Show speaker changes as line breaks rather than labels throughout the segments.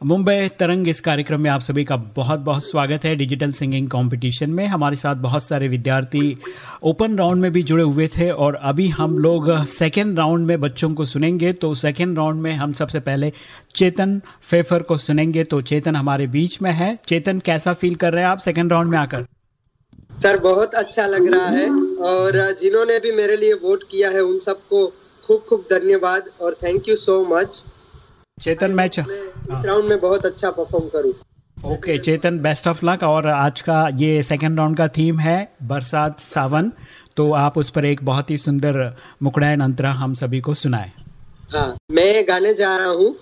मुंबई तरंग इस कार्यक्रम में आप सभी का बहुत बहुत स्वागत है। डिजिटल सिंगिंग कंपटीशन में हमारे साथ बहुत सारे विद्यार्थी ओपन राउंड में भी जुड़े हुए थे और अभी हम लोग सेकेंड राउंड में बच्चों को सुनेंगे। तो सेकेंड राउंड में हम सबसे पहले चेतन फेफर को सुनेंगे। तो चेतन हमारे बीच में है। चेतन, कैसा फील कर रहे हैं आप सेकेंड राउंड में आकर?
सर, बहुत अच्छा लग रहा है और जिन्होंने भी मेरे लिए वोट किया है, उन सबको खूब खूब धन्यवाद और thank you so much
Chetan match
इस राउंड में बहुत अच्छा परफॉर्म करूँ।
Okay okay, Chetan best of luck और आज का ये सेकंड राउंड का थीम है बरसात सावन। तो आप उस पर एक बहुत ही सुंदर मुकड़ायन अंतरा हम सभी को सुनाए।
हाँ मैं गाने जा रहा हूँ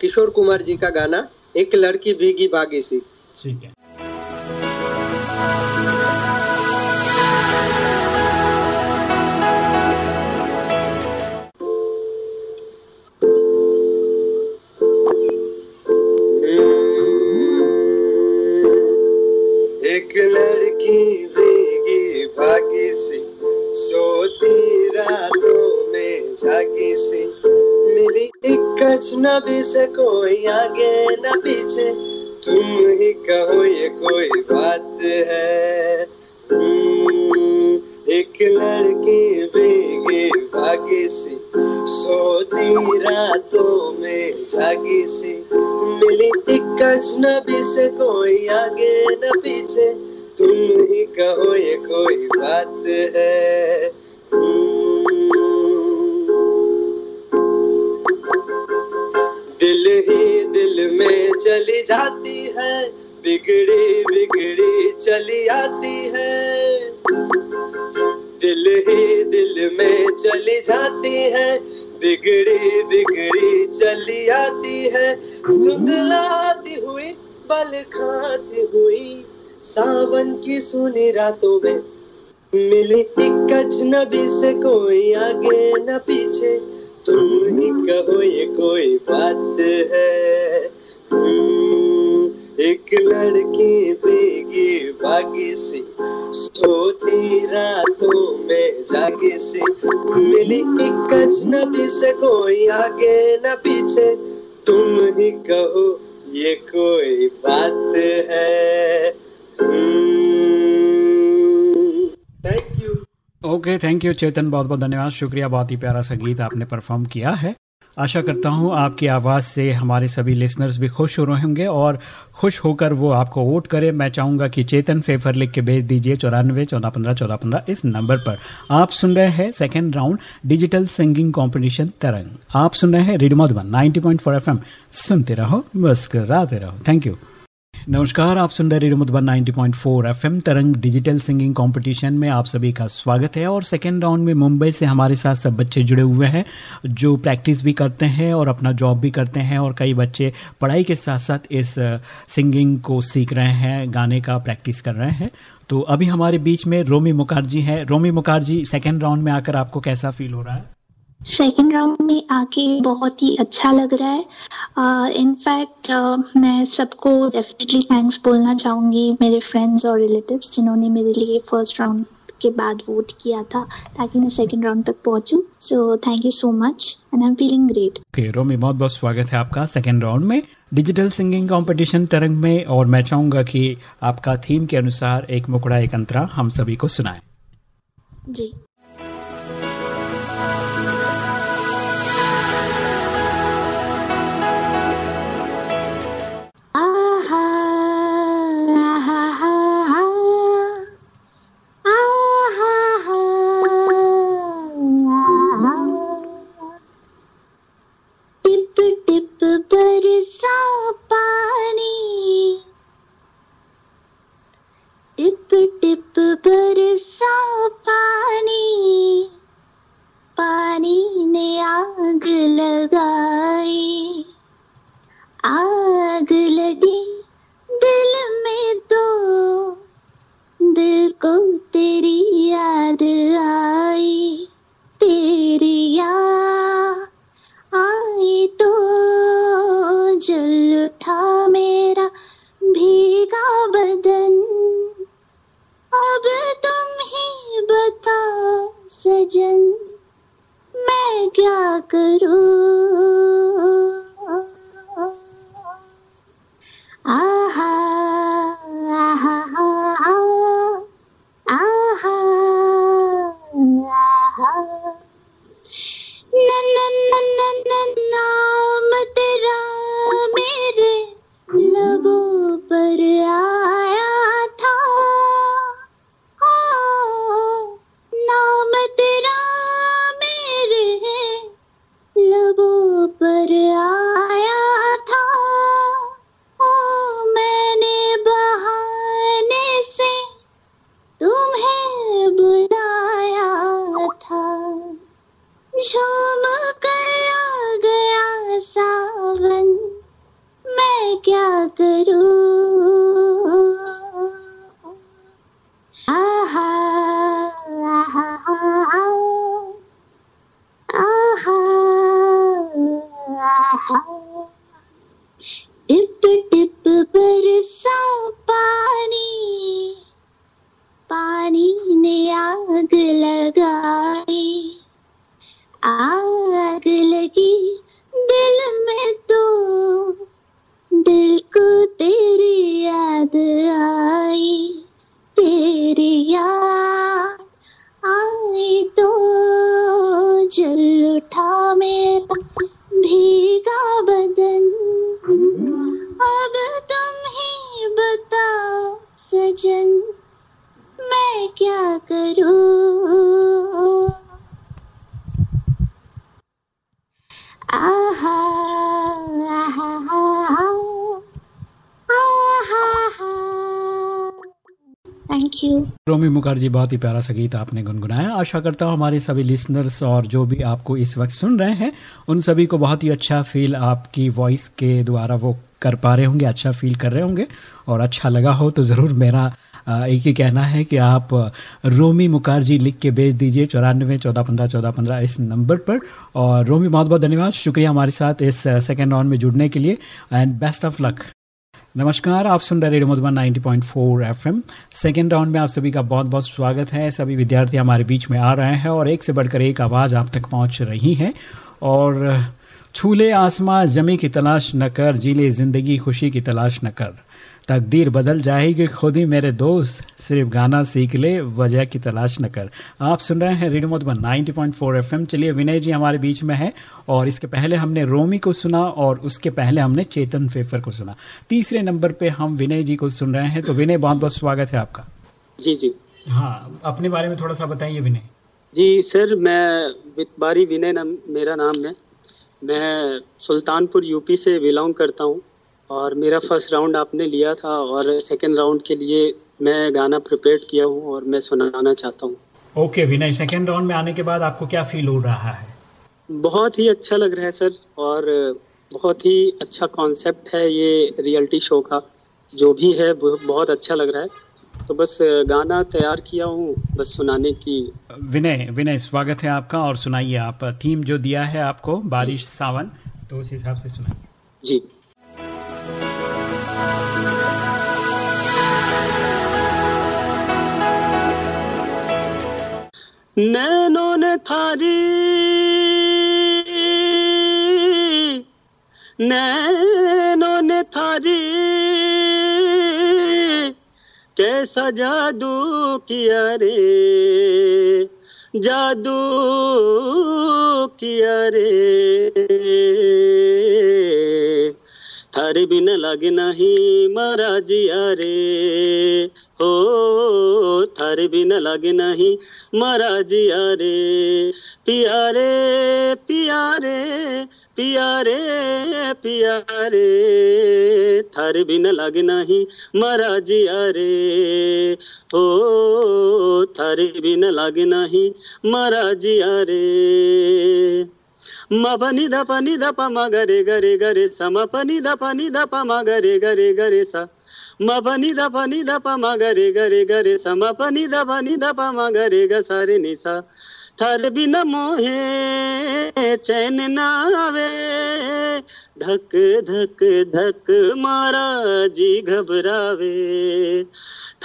किशोर कुमार जी का गाना एक लड़की भीगी भागी सी।
ठीक है।
एक लड़की देगी भागी सी। सोती रातों में जागी सी। मिली एक अजनबी से कोई आगे न पीछे। तुम ही कहो ये कोई बात है। हम्म, एक लड़की भीगी भागी सी, सोती रातों में जागी सी। मिली एक अजनबी से कोई आगे न पीछे, तुम ही कहो ये कोई बात है। दिल ही दिल में चली जाती है, बिगड़ी बिगड़ी चली आती है। दिल ही दिल में चली जाती है बिगड़ी बिगड़ी चली आती है। धुंधलाती हुई बल खाती हुई सावन की सुनी रातों में। मिली एक अजनबी से कोई आगे न पीछे। तुम ही कहो ये कोई बात है। हम्म, एक लड़की भीगी भागी सी सोती रातों में जागी सी। मिली एक अजनबी से कोई आगे न पीछे। तुम ही कहो ये कोई बात है। Thank you
okay thank you Chetan. बहुत बहुत धन्यवाद। शुक्रिया बहुत ही प्यारा सा गीत आपने परफॉर्म किया है। आशा करता हूँ आपकी आवाज़ से हमारे सभी लिसनर्स भी खुश हो रहे होंगे और खुश होकर वो आपको वोट करें। मैं चाहूँगा कि चेतन फेफर लिख के भेज दीजिए चौरानवे, चौदह पंद्रह चौदह पंद्रह इस नंबर पर। आप सुन रहे हैं second round digital singing competition Tarang. आप सुन रहे हैं radio Madhuban ninety point four F सुनते रहो, मुस्कराते रहो। थैंक यू नमस्कार, आप सुन रहे radio Madhuban 90.4 FM, Tarang digital singing competition में आप सभी का स्वागत है और सेकेंड राउंड में मुंबई से हमारे साथ सब बच्चे जुड़े हुए हैं, जो प्रैक्टिस भी करते हैं और अपना जॉब भी करते हैं और कई बच्चे पढ़ाई के साथ साथ इस सिंगिंग को सीख रहे हैं, गाने का प्रैक्टिस कर रहे हैं। तो अभी हमारे बीच में रोमी मुखार्जी है। रोमी मुखार्जी सेकेंड राउंड में आकर आपको कैसा फील हो रहा है?
सेकेंड राउंड में आके बहुत ही अच्छा लग रहा है। इनफैक्ट uh, uh, मैं सबको डेफिनेटली थैंक्स बोलना चाहूँगी मेरे फ्रेंड्स और रिलेटिव्स जिन्होंने मेरे लिए फ़र्स्ट राउंड के बाद वोट किया था ताकि मैं सेकेंड राउंड तक पहुंचूं। So thank you so much and I am feeling great
okay Romi बहुत बहुत स्वागत है आपका सेकेंड राउंड में। डिजिटल सिंगिंग कंपटीशन तरंग में और मैं चाहूँगा कि आपका थीम के अनुसार एक मुकड़ा एक अंतरा हम सभी को सुनाए।
जी।
मुखर्जी बहुत ही प्यारा संगीत आपने गुनगुनाया। आशा करता हूँ हमारे सभी लिसनर्स और जो भी आपको इस वक्त सुन रहे हैं, उन सभी को बहुत ही अच्छा फील आपकी वॉइस के द्वारा वो कर पा रहे होंगे अच्छा फील कर रहे होंगे। और अच्छा लगा हो तो ज़रूर मेरा एक ही कहना है कि आप रोमी मुखर्जी लिख के भेज दीजिए, चौरानवे, चौदह पंद्रह चौदह पंद्रह इस नंबर पर। और रोमी बहुत बहुत धन्यवाद। शुक्रिया हमारे साथ इस सेकेंड राउंड में जुड़ने के लिए। एंड बेस्ट ऑफ़ लक नमस्कार, आप सुन रहे radio Madhuban 90.4 FM second round में आप सभी का बहुत बहुत स्वागत है। सभी विद्यार्थी हमारे बीच में आ रहे हैं और एक से बढ़कर एक आवाज़ आप तक पहुँच रही है। और छूले आसमां, जमी की तलाश न कर जीले ज़िंदगी खुशी की तलाश न कर। तकदीर बदल जाएगी खुद ही मेरे दोस्त। सिर्फ़ गाना सीख ले वजह की तलाश न कर। आप सुन रहे हैं रेडियो मधुबन 90.4 एफएम। चलिए विनय जी हमारे बीच में है और इसके पहले हमने रोमी को सुना और उसके पहले हमने चेतन फेफर को सुना। तीसरे नंबर पे हम विनय जी को सुन रहे हैं तो विनय बहुत बहुत स्वागत है आपका।
जी जी।
हाँ अपने बारे में थोड़ा सा बताइए विनय।
जी सर मैं बारी विनय नाम मेरा नाम है। मैं सुल्तानपुर यूपी से बिलोंग करता हूँ। और मेरा फ़र्स्ट राउंड आपने लिया था और सेकंड राउंड के लिए मैं गाना प्रिपेयर किया हूँ और मैं सुनाना चाहता हूँ।
ओके विनय सेकेंड राउंड में आने के बाद आपको क्या फील हो रहा है?
बहुत ही अच्छा लग रहा है सर और बहुत ही अच्छा कॉन्सेप्ट है ये रियलिटी शो का जो भी है बहुत अच्छा लग रहा है। तो बस गाना तैयार किया हूँ बस सुनाने की।
विनय विनय स्वागत है आपका और सुनाइए आप। थीम जो दिया है आपको बारिश सावन तो उस हिसाब से सुनाइए।
जी। नैनों ने थारी। नैनों ने थारी। कैसा जादू किया रे? जादू किया रे? थारे बिन लगे नहीं मारा जिया रे। हो, थारे बिन लगे नहीं मारा जिया रे। पियारे पियारे पियारे पियारे, थारे बिन लगे नहीं मारा जिया रे। हो, थारे बिन लगे नहीं मारा जिया रे। म पनि ध पनि ध प म गरे गरे गरे स म पनि ध पनि ध प म गरे गरे गरे स म पनि ध पनि ध प म गरे गरे गरे स म पनि ध पनि प म गरे ग सारे नि सा थर बिन मोहे चैन ना आवे धक धक धक मारा जी घबरावे।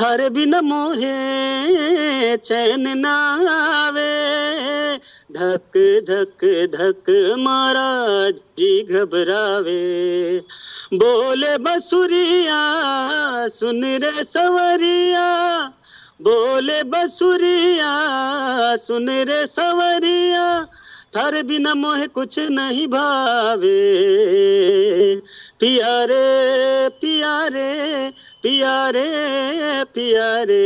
थारे बिना मोहे चैन नावे धक धक धक मारा जी घबरावे। बोले, बसुरिया, सुन रे सवरिया। बोले, बसुरिया, सुन रे सवरिया। थारे बिना मोहे कुछ नहीं भावे। पियारे पियारे पियारे पियारे,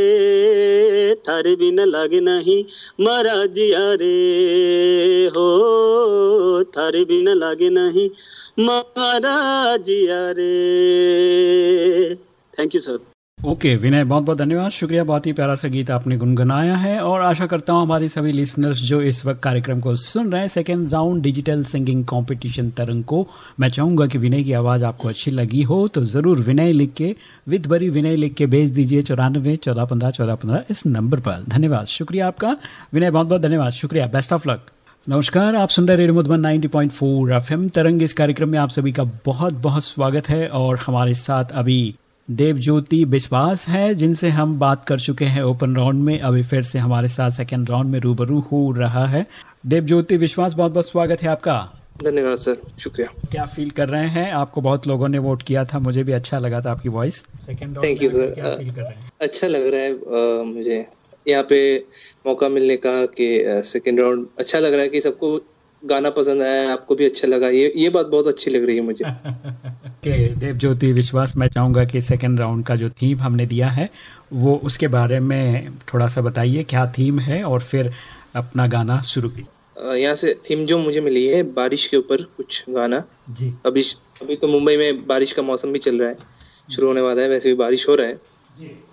थारे बिना लागे नहीं मारा जिया रे। हो, थारे बिना लागे नहीं मारा जिया रे। Thank you sir
okay okay, Vinay बहुत बहुत धन्यवाद। शुक्रिया बहुत ही प्यारा सा गीत आपने गुनगुनाया है और आशा करता हूँ हमारे सभी लिसनर्स जो इस वक्त कार्यक्रम को सुन रहे हैं second round digital singing competition Tarang को मैं चाहूँगा कि विनय की आवाज़ आपको अच्छी लगी हो तो ज़रूर विनय लिख के विद बरी विनय लिख के भेज दीजिए चौरानवे चौदह पंद्रह चौदह पंद्रह इस नंबर पर। धन्यवाद। शुक्रिया आपका। विनय बहुत बहुत धन्यवाद। शुक्रिया। बेस्ट ऑफ़ लक नमस्कार आप सुन रहे रेडियो मधुबन 90.4 एफएम। तरंग इस कार्यक्रम में आप सभी का बहुत बहुत स्वागत है और हमारे साथ अभी देवज्योति विश्वास है जिनसे हम बात कर चुके हैं ओपन राउंड में। अभी फिर से हमारे साथ सेकेंड राउंड में रूबरू हो रहा है। देवज्योति विश्वास बहुत बहुत स्वागत है आपका।
धन्यवाद सर शुक्रिया।
क्या फील कर रहे हैं? आपको बहुत लोगों ने वोट किया था मुझे भी अच्छा लगा था आपकी voice second
thank you sir
क्या फील कर रहे हैं?
अच्छा लग रहा है uh, मुझे। यहाँ पे मौका मिलने का कि सेकेंड राउंड अच्छा लग रहा है कि सबको गाना पसंद आया आपको भी अच्छा लगा। ये ये बात बहुत अच्छी लग रही है मुझे।
के देवज्योति विश्वास मैं चाहूँगा कि सेकेंड राउंड का जो थीम हमने दिया है वो उसके बारे में थोड़ा सा बताइए क्या थीम है और फिर अपना गाना शुरू की
यहाँ से थीम जो मुझे मिली है बारिश के ऊपर कुछ गाना।
जी।
अभी अभी तो मुंबई में बारिश का मौसम भी चल रहा है शुरू होने वाला है वैसे भी बारिश हो रहा है।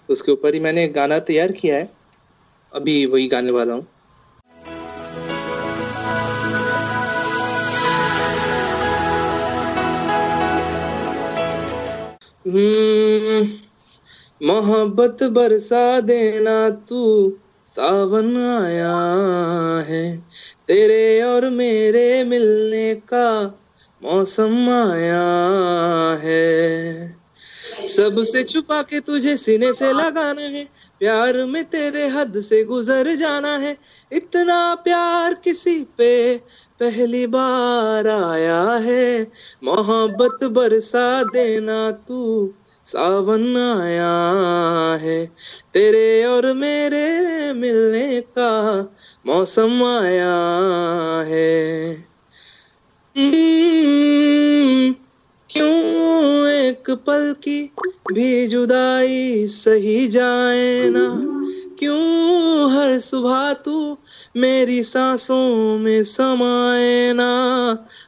तो उसके ऊपर ही मैंने गाना तैयार किया है अभी वही गाने वाला हूँ। मोहब्बत बरसा देना तू, सावन आया है। तेरे और मेरे मिलने का मौसम आया है। सबसे छुपा के तुझे सीने से लगाना है प्यार में तेरे हद से गुजर जाना है। इतना प्यार किसी पे पहली बार आया है। मोहब्बत बरसा देना तू सावन आया है। तेरे और मेरे मिलने का मौसम आया है। हम्म, क्यों एक पल की भी जुदाई सही जाए ना? क्यों हर सुबह तू मेरी सांसों में समाए ना?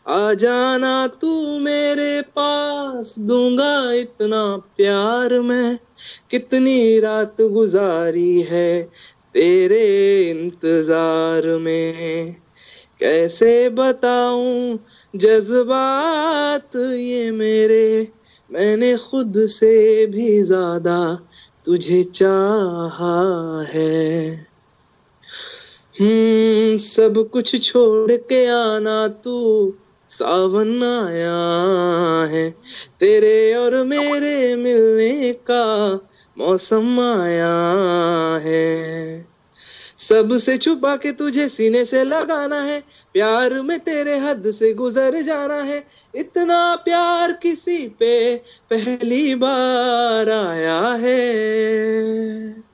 आ जाना तू मेरे पास, दूँगा इतना प्यार मैं। कितनी रात गुजारी है तेरे इंतज़ार में। कैसे बताऊँ जज्बात ये मेरे, मैंने खुद से भी ज़्यादा तुझे चाहा है। हम्म सब कुछ छोड़ के आना तू, सावन आया है। तेरे और मेरे मिलने का मौसम आया है। सबसे छुपा के तुझे सीने से लगाना है, प्यार में तेरे हद से गुजर जाना है। इतना प्यार किसी पे पहली बार आया है।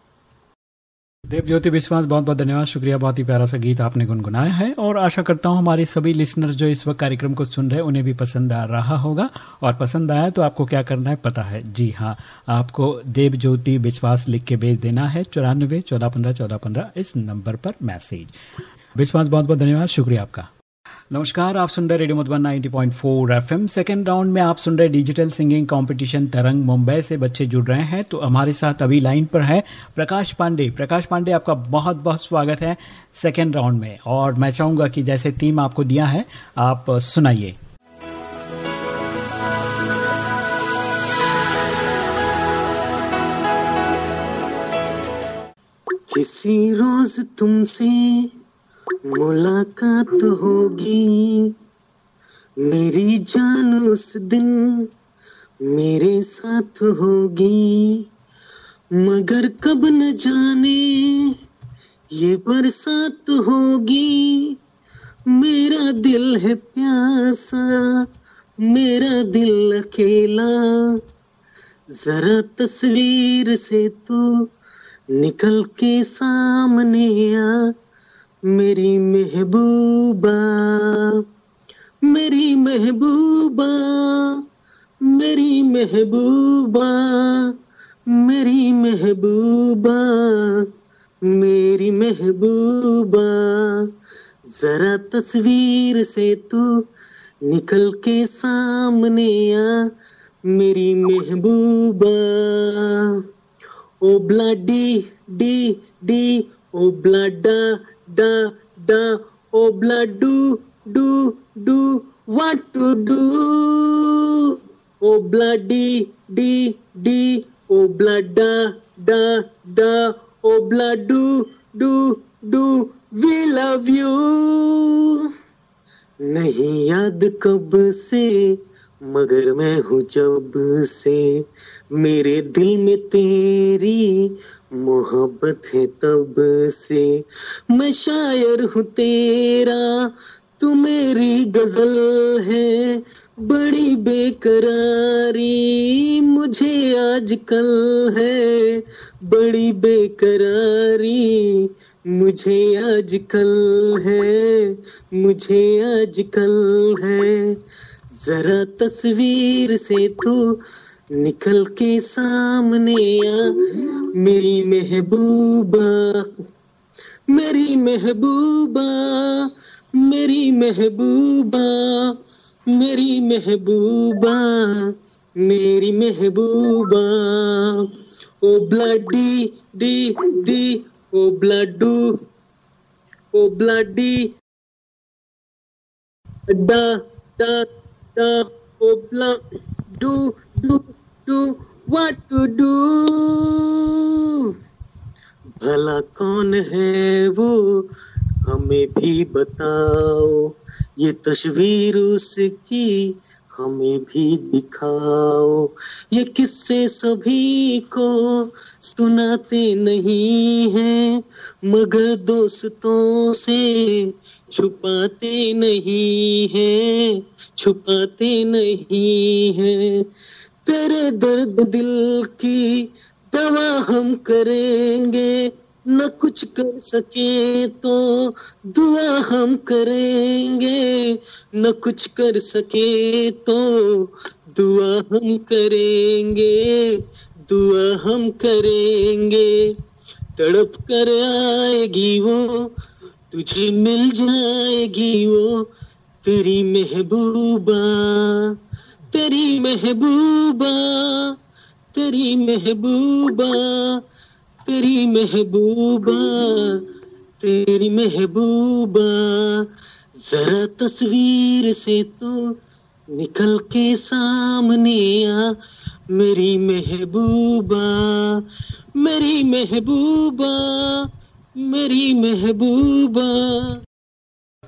देवज्योति विश्वास, बहुत बहुत धन्यवाद। शुक्रिया, बहुत ही प्यारा सा गीत आपने गुनगुनाया है और आशा करता हूँ हमारे सभी लिसनर जो इस वक्त कार्यक्रम को सुन रहे हैं, उन्हें भी पसंद आ रहा होगा। और पसंद आया तो आपको क्या करना है पता है। जी हाँ आपको देव ज्योति विश्वास लिख के भेज देना है। चौरानबे चौदह पंद्रह चौदह पंद्रह इस नंबर पर मैसेज। विश्वास, बहुत बहुत धन्यवाद। शुक्रिया आपका। नमस्कार, आप सुन रहे radio Madhuban 90.4 FM. Second round में आप सुन रहे डिजिटल सिंगिंग कंपटीशन तरंग मुंबई से बच्चे जुड़ रहे हैं तो हमारे साथ अभी लाइन पर है प्रकाश पांडे। प्रकाश पांडे, आपका बहुत बहुत स्वागत है सेकेंड राउंड में। और मैं चाहूँगा कि जैसे थीम आपको दिया है, आप सुनाइए।
किसी रोज तुमसे मुलाकात होगी। मेरी जान उस दिन मेरे साथ होगी।
मगर कब न जाने ये बरसात होगी। मेरा दिल है प्यासा, मेरा दिल अकेला। जरा तस्वीर से तू निकल के सामने आ। मेरी महबूबा मेरी महबूबा मेरी महबूबा मेरी महबूबा मेरी महबूबा। जरा तस्वीर से तू निकल के सामने आ, मेरी महबूबा। ओ ब्लाडी डी डी ओ ब्लाडा डा डा ओ ब्लाडू डू डू what to do? ओ ब्लाडी डी डी ओ ब्लाडा डा डा ओ ब्लाडू डू डू वी लव यू नहीं याद कब से मगर मैं हूँ जब से मेरे दिल में तेरी मोहब्बत है तब से। मैं शायर हूँ तेरा, तू मेरी गज़ल है, बड़ी बेकरारी मुझे आजकल है। बड़ी बेकरारी मुझे आजकल है, मुझे आजकल है। जरा तस्वीर से तू निकल के सामने आ। मेरी महबूबा मेरी महबूबा मेरी महबूबा मेरी महबूबा मेरी महबूबा। ओ ब्लडी डी डी, ओ ब्लडू, ओ ब्लडी। डा डा डा ओ ब्ला डू डू डू व्हाट टू भला कौन है वो? हमें भी बताओ, ये तस्वीर उसकी हमें भी दिखाओ। ये किस्से सभी को सुनाते नहीं हैं, मगर दोस्तों से छुपाते नहीं हैं, छुपाते नहीं हैं। तेरे दर्द दिल की दवा हम करेंगे न कुछ कर सके तो दुआ हम करेंगे। न कुछ कर सके तो दुआ हम करेंगे। दुआ हम करेंगे। तड़प कर आएगी वो, तुझे मिल जाएगी वो, तेरी महबूबा तेरी महबूबा तेरी महबूबा। तेरी महबूबा तेरी महबूबा, जरा तस्वीर से तो निकल के सामने आ। मेरी महबूबा मेरी महबूबा मेरी महबूबा।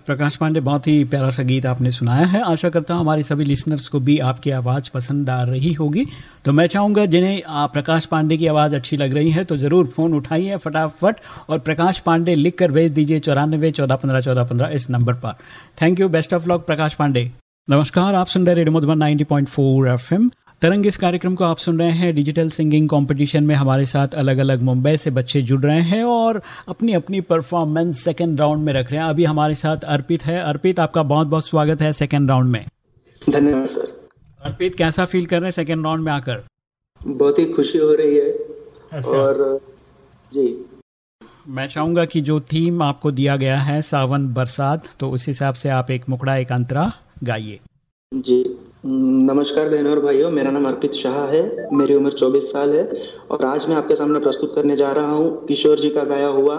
प्रकाश पांडे, बहुत ही प्यारा सा गीत आपने सुनाया है। आशा करता हूँ हमारे सभी लिसनर्स को भी आपकी आवाज़ पसंद आ रही होगी। तो मैं चाहूँगा जिन्हें प्रकाश पांडे की आवाज़ अच्छी लग रही है तो ज़रूर फ़ोन उठाइए फटाफट और प्रकाश पांडे लिख कर भेज दीजिए चौरानबे चौदह पंद्रह चौदह पंद्रह इस नंबर पर। Thank you best of luck Prakash Pandey. नमस्कार, आप सुन रहे रेडियो मधुबन 90.4 एफएम। तरंग इस कार्यक्रम को आप सुन रहे हैं। डिजिटल सिंगिंग कंपटीशन में हमारे साथ अलग अलग मुंबई से बच्चे जुड़ रहे हैं और अपनी अपनी परफॉर्मेंस सेकेंड राउंड में रख रहे हैं। अभी हमारे साथ अर्पित है। अर्पित आपका बहुत बहुत स्वागत है सेकेंड राउंड में।
धन्यवाद सर।
अर्पित कैसा फील कर रहे हैं सेकेंड राउंड में आकर?
बहुत ही खुशी हो रही है।
अच्छा।
और जी।
मैं चाहूँगा कि जो थीम आपको दिया गया है सावन बरसात तो उस हिसाब से आप एक मुकड़ा एक अंतरा गाइए।
जी। नमस्कार बहनों और भाइयों, मेरा नाम अर्पित शाह है, मेरी उम्र 24 साल है और आज मैं आपके सामने प्रस्तुत करने जा रहा हूँ किशोर जी का गाया हुआ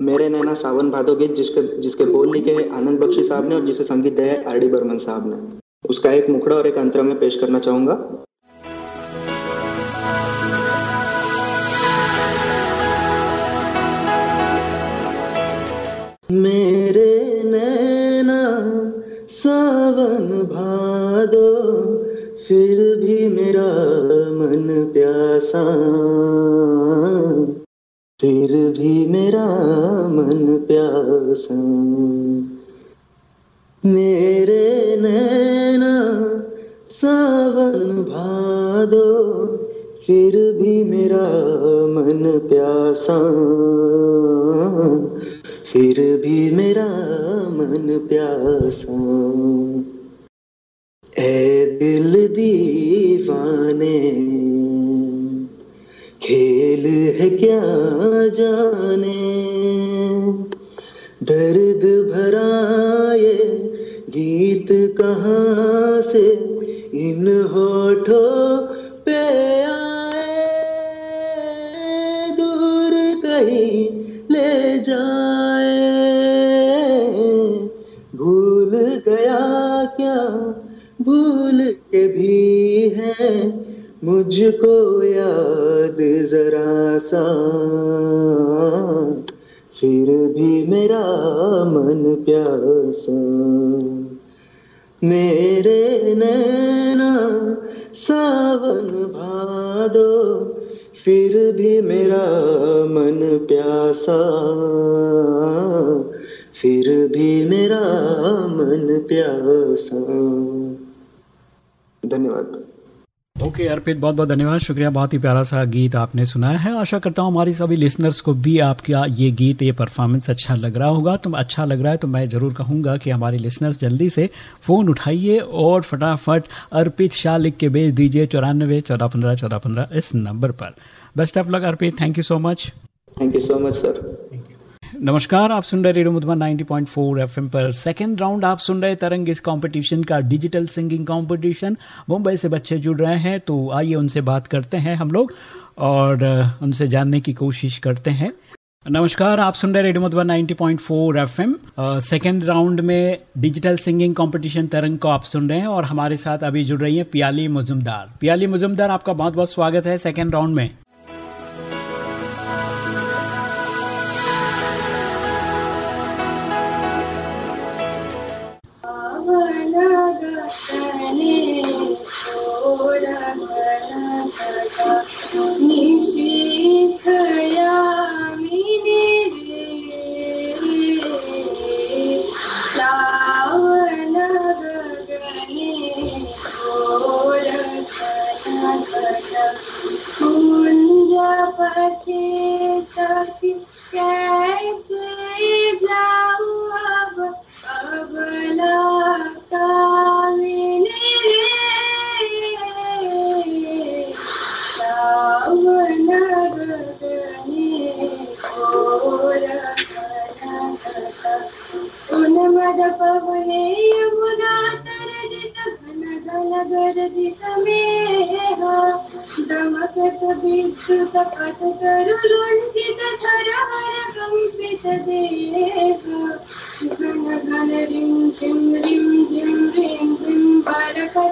मेरे नैना सावन भादो गीत, जिसके जिसके बोल लिखे हैं आनंद बख्शी साहब ने और जिसे संगीत दिया है आर डी बर्मन साहब ने। उसका एक मुखड़ा और एक अंतरा में पेश करना चाहूँगा। मेरे सावन भादो फिर भी मेरा मन प्यासा। फिर भी मेरा मन प्यासा। मेरे नैना सावन भादो फिर भी मेरा मन प्यासा। फिर भी मेरा मन प्यासा। दिल दीवाने। खेल है क्या जाने? दर्द भरा ये गीत कहाँ से? इन होठों पे मुझको याद जरा सा। फिर भी मेरा मन प्यासा। मेरे नैना सावन भादो, फिर भी मेरा मन प्यासा। फिर भी मेरा मन प्यासा। धन्यवाद।
ओके okay, अर्पित बहुत बहुत धन्यवाद। शुक्रिया बहुत ही प्यारा सा गीत आपने सुनाया है। आशा करता हूँ हमारी सभी लिसनर्स को भी आपका ये गीत ये परफॉर्मेंस अच्छा लग रहा होगा। तो अच्छा लग रहा है तो मैं ज़रूर कहूँगा कि हमारे लिसनर्स जल्दी से फ़ोन उठाइए और फटाफट अर्पित शाह लिख के भेज दीजिए चौरानवे चौदह पंद्रह चौदह पंद्रह इस नंबर पर। Best of luck Arpit. Thank you so much
thank you so much sir
नमस्कार, आप सुन रहे रेडियो मधुबन 90.4 एफएम पर। सेकेंड राउंड आप सुन रहे तरंग इस कंपटीशन का डिजिटल सिंगिंग कंपटीशन मुंबई से बच्चे जुड़ रहे हैं तो आइए उनसे बात करते हैं हम लोग और उनसे जानने की कोशिश करते हैं। नमस्कार, आप सुन रहे radio Madhuban 90.4 FM second round में डिजिटल सिंगिंग कंपटीशन तरंग को आप सुन रहे हैं और हमारे साथ अभी जुड़ रही है पियाली मुजुमदार। पियाली मुजुमदार, आपका बहुत बहुत स्वागत है सेकेंड राउंड में। सके सके कैसे जाऊँ अब अब लगता मैंने को उन्मद पवने यमुना तरजित घन घन गरजित कमसतविद्युतपथतरुलुण्ठितधरहरकम्पितदेह घन घन रिं झिं रिं झिं ह्रीं ह्रीं परकथनीरजपूर्णि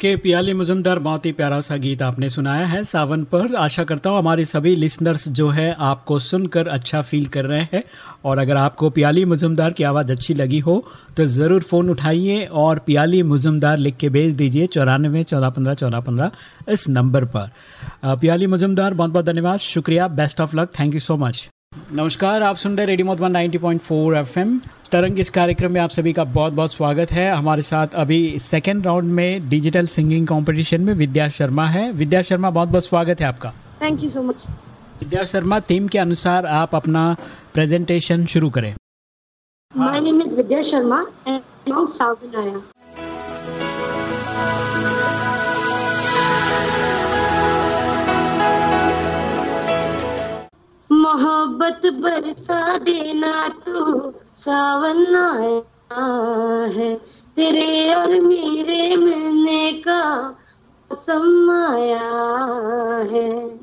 ओके पियाली मुजुमदार, बहुत ही प्यारा सा गीत आपने सुनाया है। सावन पर आशा करता हूँ हमारे सभी लिसनर्स जो है आपको सुनकर अच्छा फील कर रहे हैं। और अगर आपको पियाली मुजुमदार की आवाज़ अच्छी लगी हो तो ज़रूर फ़ोन उठाइए और पियाली मुजुमदार लिख के भेज दीजिए चौरानवे चौदह पंद्रह चौदह पंद्रह इस नंबर पर। पियाली मुजुमदार बहुत बहुत धन्यवाद, शुक्रिया best of luck thank you so much नमस्कार आप सुन रहे रेडियो मधुबन 90.4 एफएम। तरंग इस कार्यक्रम में आप सभी का बहुत बहुत स्वागत है। हमारे साथ अभी सेकेंड राउंड में डिजिटल सिंगिंग कंपटीशन में विद्या शर्मा है। विद्या शर्मा बहुत बहुत स्वागत है आपका।
Thank you so much
Vidya Sharma theme के अनुसार आप अपना प्रेजेंटेशन शुरू करें।
My name is Vidya Sharma and आया मोहब्बत बरसा देना तू, सावन आया है। तेरे और मेरे मिलने का मौसम आया है।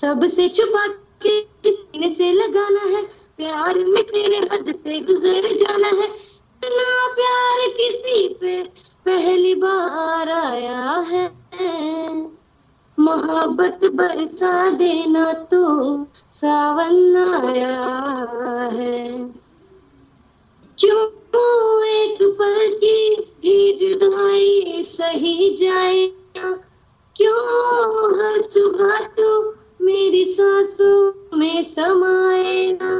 सबसे छुपा के सीने से लगाना है, प्यार में तेरे हद से गुजर जाना है। इतना प्यार किसी पे पहली बार आया है। मोहब्बत बरसा देना तू सावन आया है। क्यों एक पल की भी जुदाई सही जाए? क्यों हर सुबह तो मेरी सांसों में समाए ना?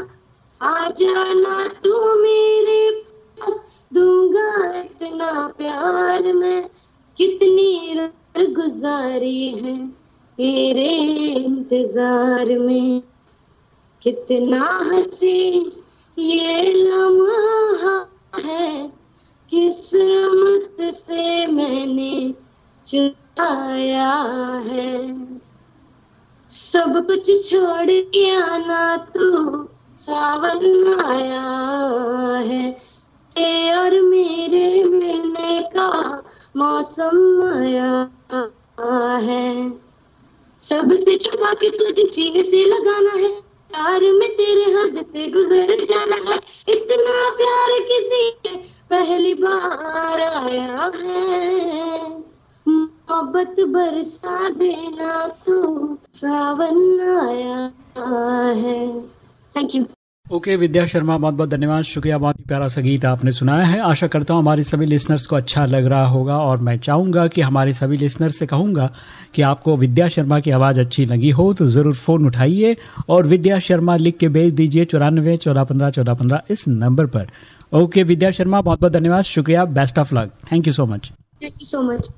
आ जाना तू मेरे पास, दूँगा इतना प्यार मैं। कितनी रात गुजारी है तेरे इंतज़ार में। कितना हसी ये लम्हा है। किस्मत से मैंने चुराया है। सब कुछ छोड़ के आना तू सावन आया है। ते और मेरे मिलने का मौसम आया है। सबसे छुपा के तुझे सीने से लगाना है। प्यार में तेरे हद से गुजर जाना है। इतना प्यार किसी पहली बार आया है। मोहब्बत बरसा देना तू, सावन आया है। Thank you
okay okay, Vidya Sharma बहुत बहुत धन्यवाद। शुक्रिया बहुत ही प्यारा सा गीत आपने सुनाया है। आशा करता हूँ हमारे सभी लिसनर्स को अच्छा लग रहा होगा और मैं चाहूँगा कि हमारे सभी लिसनर्स से कहूँगा कि आपको विद्या शर्मा की आवाज़ अच्छी लगी हो तो ज़रूर फ़ोन उठाइए और विद्या शर्मा लिख के भेज दीजिए चौरानवे चौदह पंद्रह चौदह पंद्रह इस नंबर पर। ओके विद्या शर्मा बहुत बहुत धन्यवाद। शुक्रिया best of luck thank you so much
thank you so much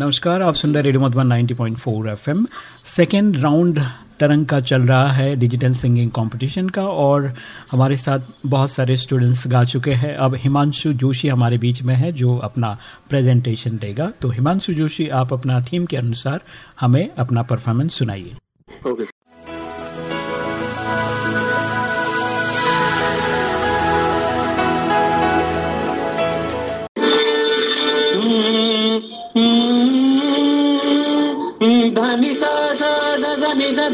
नमस्कार, आप सुन रहे radio Madhuban 90.4 FM. Second round Tarang का चल रहा है, डिजिटल सिंगिंग कंपटीशन का, और हमारे साथ बहुत सारे स्टूडेंट्स गा चुके हैं। अब हिमांशु जोशी हमारे बीच में है, जो अपना प्रेजेंटेशन देगा। तो हिमांशु जोशी, आप अपना थीम के अनुसार हमें अपना परफॉर्मेंस सुनाइए।
ओके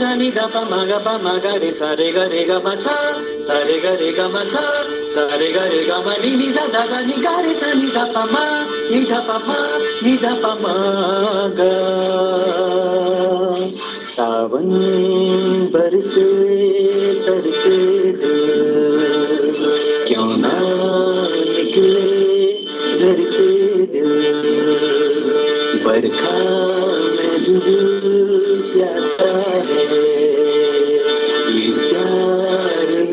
सा नि सा धनी ध प म ग प म ग रे सा रे ग रे ग म सा सा रे ग रे ग म सा सा रे ग रे ग म नि नि सा ध ध नि ग रे सा नि ध प म नि ध प म नि ध प म ग सावन बरसे तरसे दिल क्यों ना निकले घर से दिल बरखा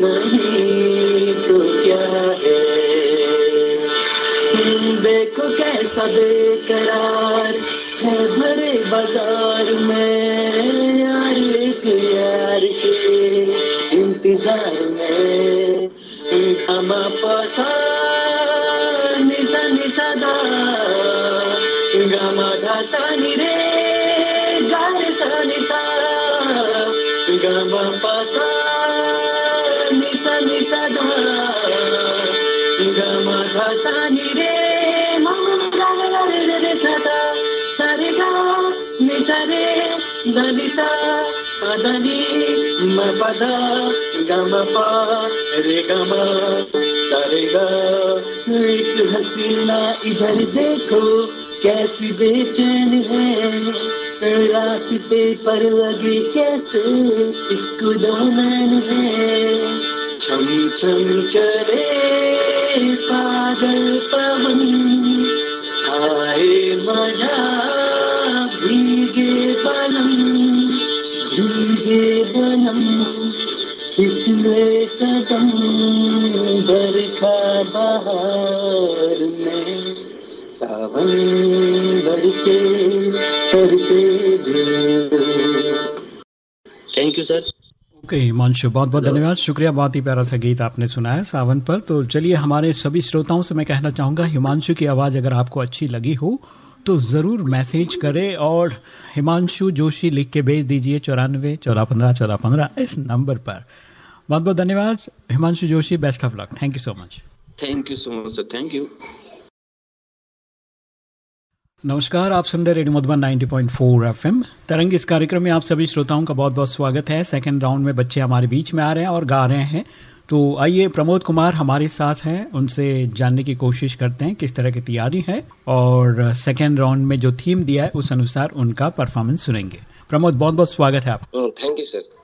नहीं तो क्या है? देखो कैसा बेकरार है भरे बाज़ार में यार एक यार के इंतज़ार में। हमा पसा निसा निसा दा रे गा रे सा नि सा गमा पसा दा नि रे मम गा रे रे रे रे सा सा सा
हसीना इधर देखो, कैसी बेचैन है। रास्ते पर लगे कैसे, इसको दौनैन है। छम छम चले पागल पवन। आए मज़ा भीगे बनम भीगे बनम फिसले कदम बरखा बहार में, सावन बरसे करते thank you sir
okay Himanshu बहुत बहुत धन्यवाद। शुक्रिया बहुत ही प्यारा सा गीत आपने सुनाया सावन पर। तो चलिए हमारे सभी श्रोताओं से मैं कहना चाहूँगा हिमांशु की आवाज़ अगर आपको अच्छी लगी हो तो ज़रूर मैसेज करें और हिमांशु जोशी लिख के भेज दीजिए चौरानवे चौदह पंद्रह चौदह पंद्रह इस नंबर पर। बहुत बहुत धन्यवाद Himanshu Joshi best of luck thank you so much
thank you so much sir thank you
नमस्कार, आप सुन रहे रेडियो मधुबन 90.4 एफएम। तरंग इस कार्यक्रम में आप सभी श्रोताओं का बहुत बहुत स्वागत है। सेकंड राउंड में बच्चे हमारे बीच में आ रहे हैं और गा रहे हैं। तो आइए, प्रमोद कुमार हमारे साथ हैं। उनसे जानने की कोशिश करते हैं किस तरह की तैयारी है और सेकेंड राउंड में जो थीम दिया है, उस अनुसार उनका परफॉर्मेंस सुनेंगे। प्रमोद बहुत बहुत स्वागत है आप
थैंक यू सर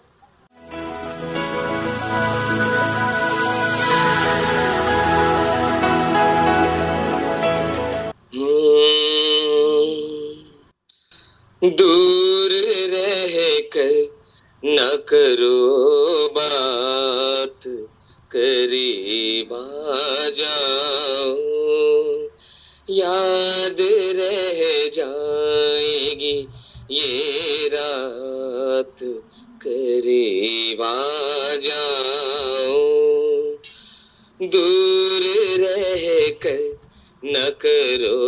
दूर रह कर न करो बात, करीब आ जाओ याद रह जाएगी ये रात, करीब आ जाओ दूर रह कर न करो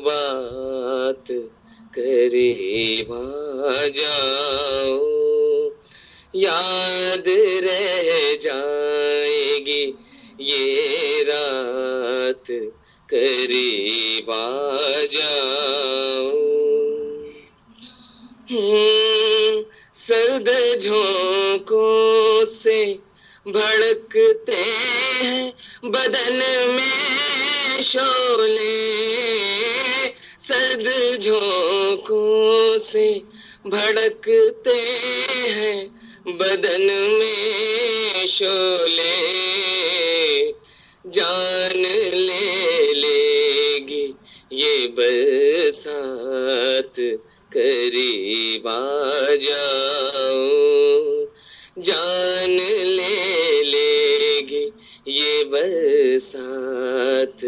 बात करीब जाओ याद रह जाएगी ये रात करीब जाओ हम्म, सर्द झोंकों से भड़कते हैं बदन में शोले। सर्द झोंकों से भड़कते हैं, बदन में शोले। जान ले लेगी ये बरसात, करीब आ जाओ जान ले लेगी ये बरसात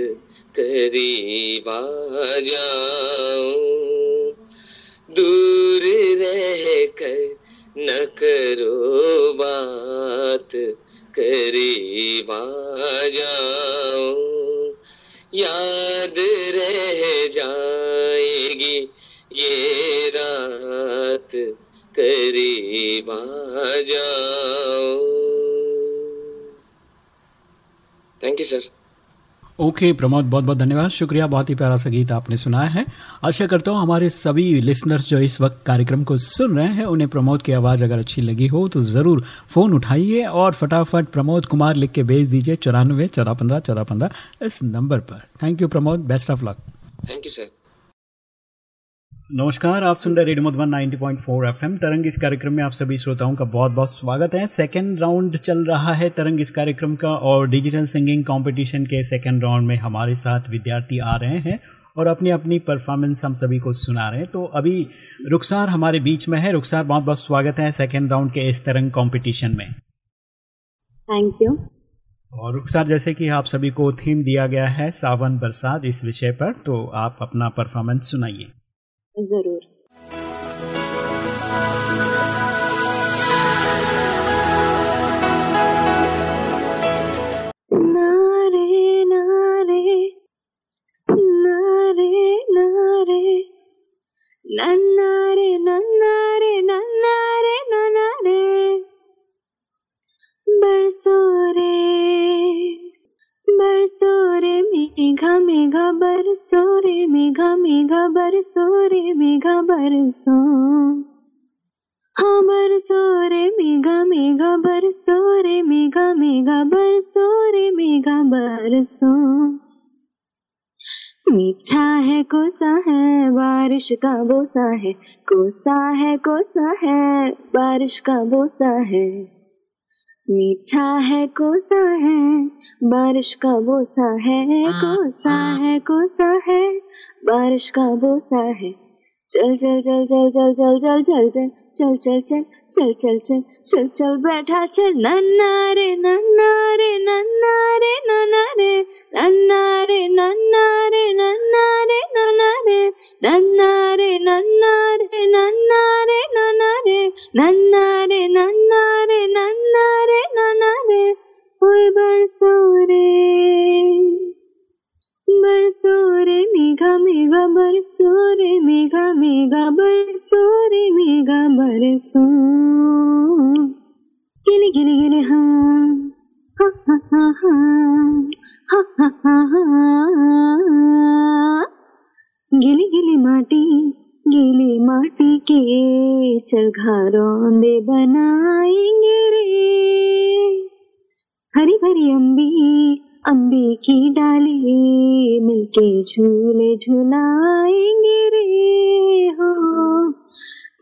करीब आ दूर रह कर न करो बात करीब आ याद रह जाएगी ये रात करीब जाओ thank you sir
okay, Pramod बहुत बहुत धन्यवाद। शुक्रिया, बहुत ही प्यारा सा गीत आपने सुनाया है। आशा करता हूँ हमारे सभी लिसनर्स जो इस वक्त कार्यक्रम को सुन रहे हैं, उन्हें प्रमोद की आवाज़ अगर अच्छी लगी हो तो ज़रूर फ़ोन उठाइए और फटाफट प्रमोद कुमार लिख के भेज दीजिए चौरानवे, चौदह पंद्रह चौदह पंद्रह इस नंबर पर। Thank you Pramod. Best of luck
thank you sir
नमस्कार आप सुन रहे रेडियो मधुबन 90.4 एफएम। तरंग इस कार्यक्रम में आप सभी श्रोताओं का बहुत बहुत स्वागत है। सेकेंड राउंड चल रहा है तरंग इस कार्यक्रम का और डिजिटल सिंगिंग कंपटीशन के सेकेंड राउंड में हमारे साथ विद्यार्थी आ रहे हैं और अपनी अपनी परफॉर्मेंस हम सभी को सुना रहे हैं। तो अभी रुखसार हमारे बीच में है। रुखसार बहुत बहुत स्वागत है सेकेंड राउंड के इस तरंग कॉम्पिटिशन में।
थैंक यू
और रुखसार जैसे कि आप सभी को थीम दिया गया है सावन बरसात इस विषय पर तो आप अपना परफॉर्मेंस सुनाइए।
ज़रूर। नारे नारे नारे नारे नन्नारे नन्नारे नन्नारे नन्नारे बरसो रे। बरसो रे मेघा मेघा बरसो रे मेघा मेघा बरसो रे मेघा बरसो हाँ बरसो रे मेघा मेघा बरसो रे मेघा मेघा बरसो रे मेघा बरसो मीठा है, कोसा है, बारिश का बोसा है, कोसा है कोसा है, बारिश का बोसा है। मीठा है कोसा है बारिश का बोसा है कोसा है कोसा है बारिश का बोसा है चल चल चल चल चल चल चल चल चल चल चल चल चल चल चल चल चल बैठा चल नन्ना रे नन्ना रे नन्ना रे नन्ना रे नन्ना रे नन्ना रे नन्ना रे नन्ना रे नन्ना रे नन्ना रे नन्ना रे नन्ना रे नन्ना रे नन्ना रे नन्ना रे नन्ना रे ओए बरसो रे बरसो रे मेघा मेघा बरसो रे मेघा मेघा बरसो रे मेघा बरसो गिली गिली गिली हाँ हा हा हा हा हा हा हा हा। गिली गिली माटी, गीली माटी के चल घरौंदे बनाएँगे रे। हरी, भरी अम्बी अम्बी की डाली मिलके झूले झुलाएँगे रे, हो।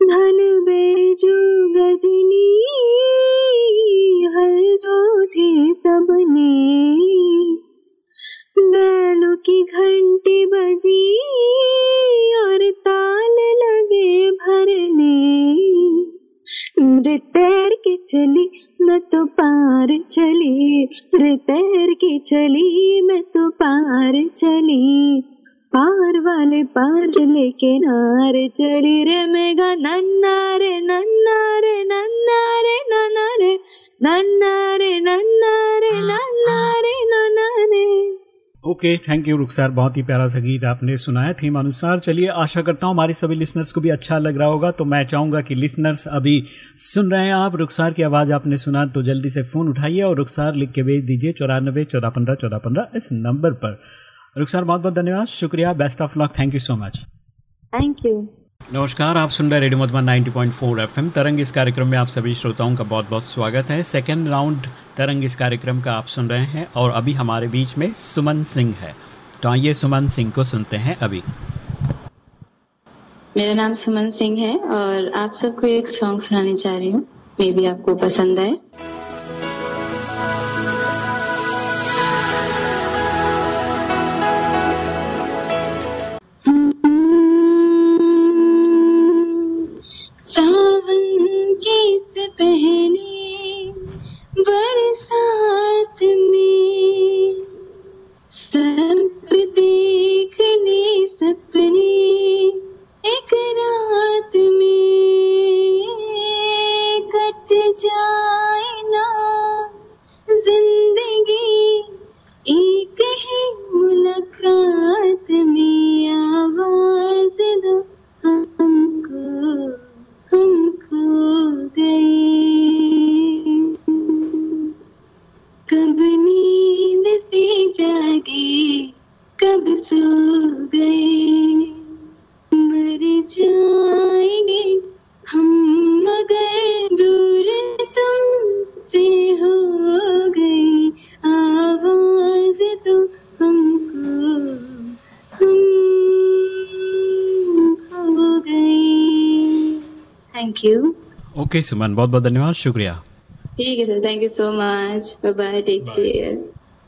धन बेजू गजनी हल जोठे सबने। बैलों की घंटी बजी और ताल लगे भरने। रे तैर के चली मैं तो पार चली रे तैर के चली मैं तो पार चली। पार वाले पार लेके नार चली रे मेगा नन्ना रे नन्ना रे नन्ना रे नन्ना रे नन्ना रे नन्ना रे नन्ना रे नन्ना रे।
ओके थैंक यू रुखसार बहुत ही प्यारा सा गीत आपने सुनाया थीम अनुसार। चलिए, आशा करता हूँ हमारे सभी लिसनर्स को भी अच्छा लग रहा होगा तो मैं चाहूँगा कि लिसनर्स अभी सुन रहे हैं आप। रुखसार की आवाज़ आपने सुना तो जल्दी से फ़ोन उठाइए और रुखसार लिख के भेज दीजिए चौरानबे चौदह पंद्रह चौदह पंद्रह इस नंबर पर। रुखसार बहुत बहुत धन्यवाद, शुक्रिया best of luck thank you so much
thank you
नमस्कार, आप सुन रहे रेडियो मधुबन 90.4 एफएम। तरंग इस कार्यक्रम में आप सभी श्रोताओं का बहुत बहुत स्वागत है। सेकेंड राउंड तरंग इस कार्यक्रम का आप सुन रहे हैं और अभी हमारे बीच में सुमन सिंह है। तो आइए सुमन सिंह को सुनते हैं अभी।
मेरा नाम सुमन सिंह है और आप सबको एक सॉन्ग सुनाने जा रही हूँ। मे भी आपको पसंद आए। सावन की से पहली
ओके सुमन बहुत बहुत धन्यवाद शुक्रिया।
ठीक है sir thank you so much bye bye take care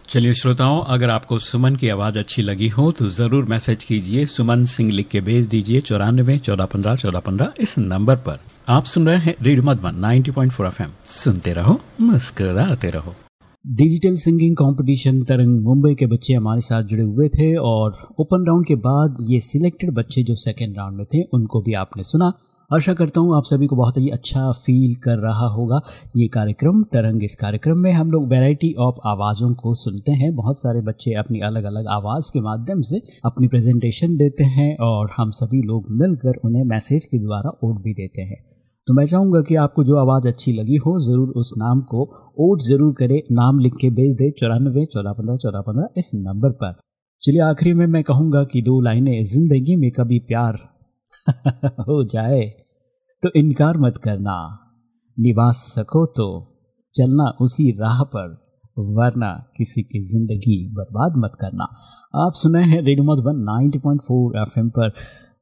चलिए श्रोताओं अगर आपको सुमन की आवाज़ अच्छी लगी हो तो ज़रूर मैसेज कीजिए सुमन सिंह लिख के भेज दीजिए चौरानवे चौदह पंद्रह चौदह पंद्रह इस नंबर पर। आप सुन रहे हैं रेडियो मधुबन 90.4 एफएम। सुनते रहो मुस्कुराते रहो। डिजिटल सिंगिंग कंपटीशन तरंग मुंबई के बच्चे हमारे साथ जुड़े हुए थे और ओपन राउंड के बाद ये सिलेक्टेड बच्चे जो सेकेंड राउंड में थे उनको भी आपने सुना। आशा करता हूँ आप सभी को बहुत ही अच्छा फील कर रहा होगा। ये कार्यक्रम, तरंग इस कार्यक्रम में हम लोग वैरायटी ऑफ़ आवाज़ों को सुनते हैं। बहुत सारे बच्चे अपनी अलग अलग आवाज़ के माध्यम से अपनी प्रेजेंटेशन देते हैं और हम सभी लोग मिलकर उन्हें मैसेज के द्वारा वोट भी देते हैं। तो मैं चाहूँगा कि आपको जो आवाज़ अच्छी लगी हो, ज़रूर उस नाम को वोट ज़रूर करें। नाम लिख के भेज दे चौरानवे चौदह पंद्रह चौदह पंद्रह इस नंबर पर। चलिए, आखिरी में मैं कहूँगा कि दो लाइनें ज़िंदगी में कभी प्यार हो जाए। तो इनकार मत करना। निभा सको तो चलना उसी राह पर, वरना किसी की ज़िंदगी बर्बाद मत करना। आप सुने हैं रेडियो मधुबन 90.4 एफएम पर।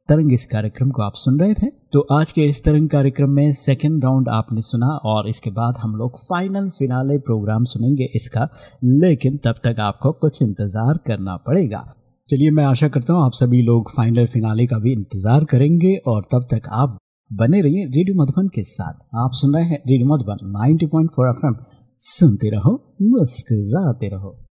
तरंग इस कार्यक्रम को आप सुन रहे थे। तो आज के इस तरंग कार्यक्रम में सेकेंड राउंड आपने सुना और इसके बाद हम लोग फाइनल फिनाले प्रोग्राम सुनेंगे इसका। लेकिन तब तक आपको कुछ इंतज़ार करना पड़ेगा। चलिए मैं आशा करता हूँ आप सभी लोग फाइनल फिनाले का भी इंतज़ार करेंगे और तब तक आप बने रहिए रेडियो मधुबन के साथ। आप सुन रहे हैं रेडियो मधुबन 90.4 एफएम। सुनते रहो, मुस्कुराते रहो।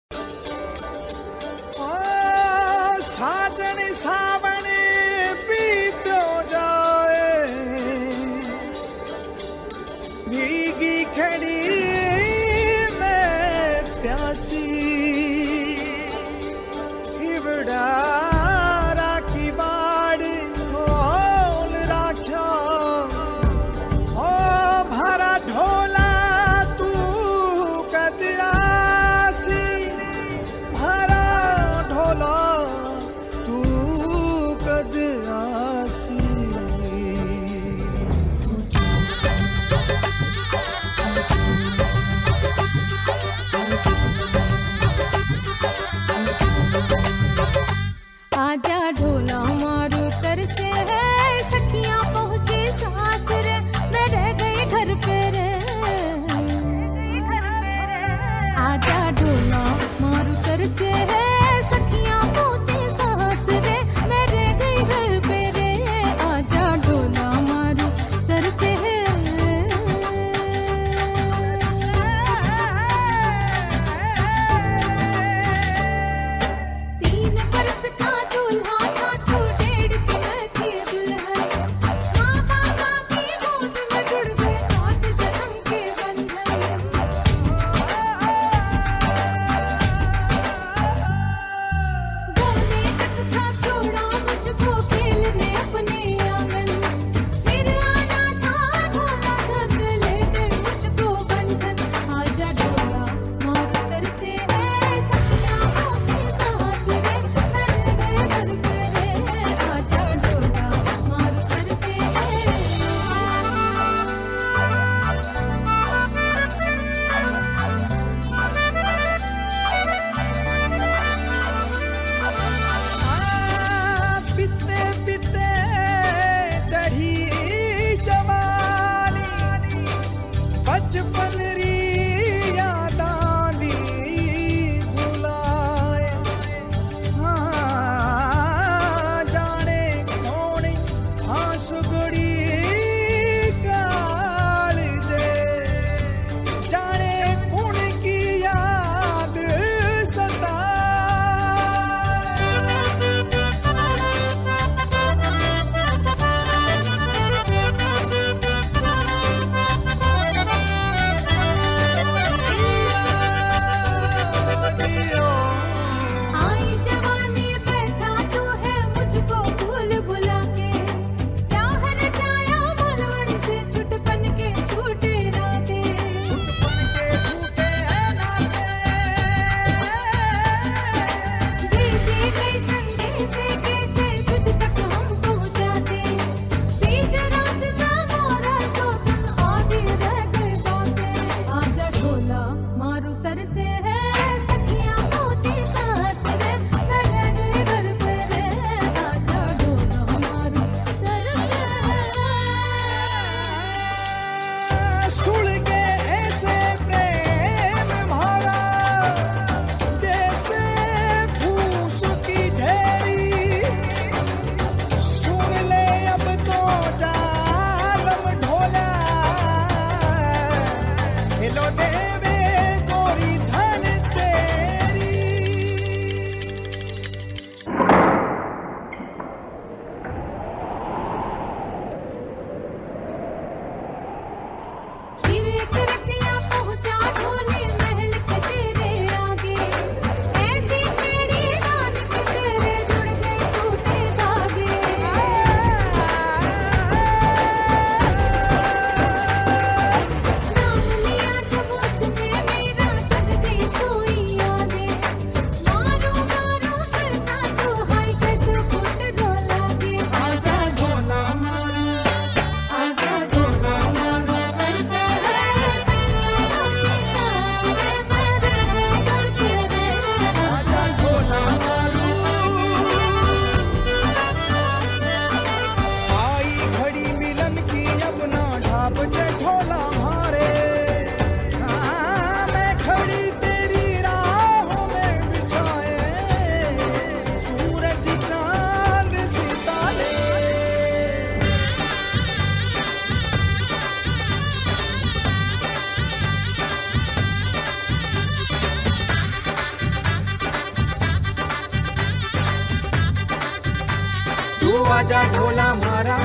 आजा ढोला मारा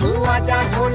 तू आजा ढोला